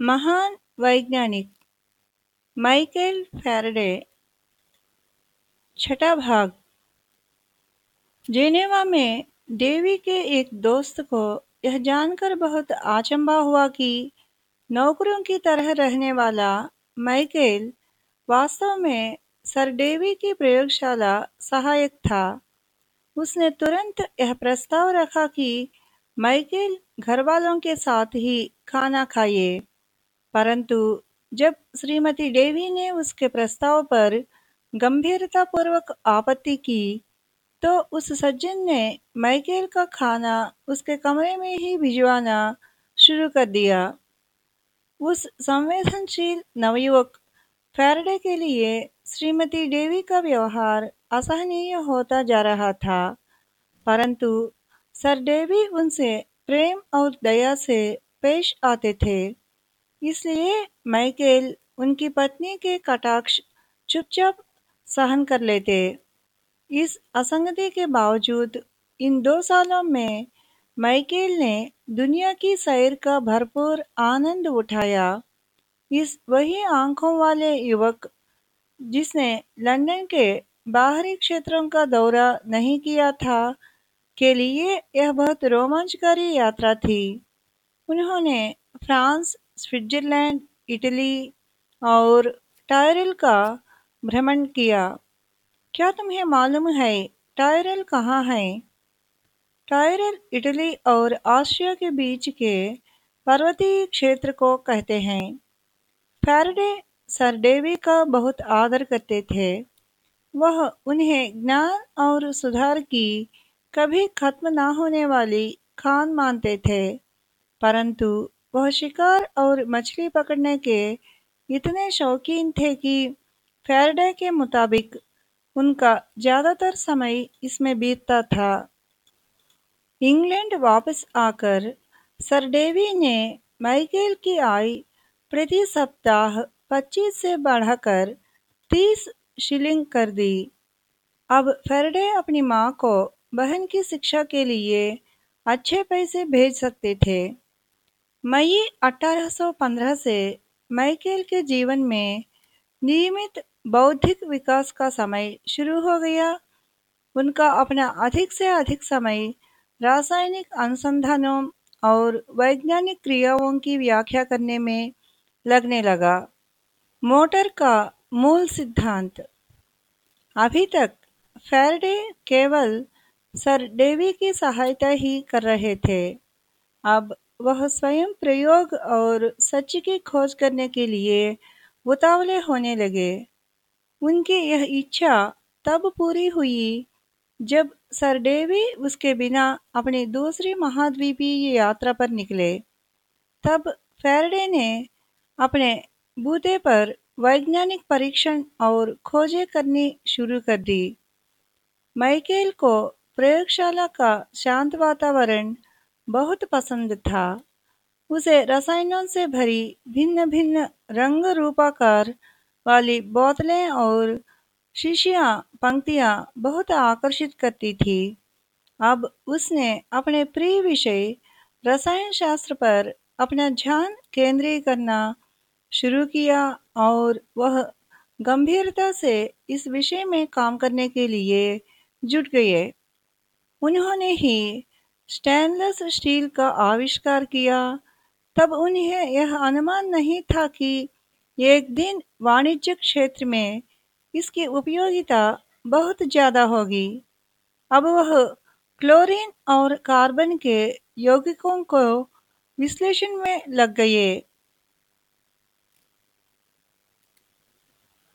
महान वैज्ञानिक Michael Faraday, छठा भाग। जेनेवा में डेवी के एक दोस्त को यह जानकर बहुत आचंबा हुआ कि नौकरों की तरह रहने वाला माइकल वास्तव में सर डेवी की प्रयोगशाला सहायक था। उसने तुरंत यह प्रस्ताव रखा कि माइकल घर वालों के साथ ही खाना खाइए। परंतु जब श्रीमती डेवी ने उसके प्रस्ताव पर गंभीरतापूर्वक आपत्ति की तो उस सज्जन ने माइकल का खाना उसके कमरे में ही भिजवाना शुरू कर दिया। उस संवेदनशील नवयुवक फैरडे के लिए श्रीमती डेवी का व्यवहार असहनीय होता जा रहा था, परंतु सर डेवी उनसे प्रेम और दया से पेश आते थे। इसलिए माइकेल उनकी पत्नी के कटाक्ष चुपचाप सहन कर लेते। इस असंगति के बावजूद इन दो सालों में माइकेल ने दुनिया की सैर का भरपूर आनंद उठाया। इस वही आँखों वाले युवक जिसने लंदन के बाहरी क्षेत्रों का दौरा नहीं किया था, के लिए यह बहुत रोमांचकारी यात्रा थी। उन्होंने फ्रांस स्विट्जरलैंड, इटली और टायरल का भ्रमण किया। क्या तुम्हें मालूम है टायरल कहाँ है? टायरल, इटली और आशिया के बीच के पर्वतीय क्षेत्र को कहते हैं। फैरडे, सर डेवी का बहुत आदर करते थे। वह उन्हें ज्ञान और सुधार की कभी खत्म ना होने वाली खान मानते थे। परंतु वह शिकार और मछली पकड़ने के इतने शौकीन थे कि फैरडे के मुताबिक उनका ज़्यादातर समय इसमें बीतता था। इंग्लैंड वापस आकर सर डेवी ने माइकेल की आय प्रति सप्ताह 25 से बढ़ाकर 30 शिलिंग कर दी। अब फेरडे अपनी माँ को बहन की शिक्षा के लिए अच्छे पैसे भेज सकते थे। मई 1815 से माइकेल के जीवन में नियमित बौद्धिक विकास का समय शुरू हो गया। उनका अपना अधिक से अधिक समय रासायनिक अनुसंधानों और वैज्ञानिक क्रियाओं की व्याख्या करने में लगने लगा। मोटर का मूल सिद्धांत। अभी तक फैरडे केवल सर डेवी की सहायता ही कर रहे थे। अब वह स्वयं प्रयोग और सच की खोज करने के लिए उतावले होने लगे। उनकी यह इच्छा तब पूरी हुई जब सर डेवी उसके बिना अपनी दूसरी महाद्वीपीय यात्रा पर निकले। तब फेरडे ने अपने बूते पर वैज्ञानिक परीक्षण और खोजें करनी शुरू कर दी। माइकेल को प्रयोगशाला का शांत वातावरण बहुत पसंद था। उसे रसायनों से भरी भिन्न भिन्न रंग रूपाकार वाली बोतलें और शीशियाँ, पंक्तियाँ बहुत आकर्षित करती थी। अब उसने अपने प्रिय विषय रसायन शास्त्र पर अपना ध्यान केंद्रित करना शुरू किया और वह गंभीरता से इस विषय में काम करने के लिए जुट गए। उन्होंने ही स्टेनलेस स्टील का आविष्कार किया। तब उन्हें यह अनुमान नहीं था कि एक दिन वाणिज्य क्षेत्र में इसकी उपयोगिता बहुत ज़्यादा होगी। अब वह क्लोरीन और कार्बन के यौगिकों को विश्लेषण में लग गए।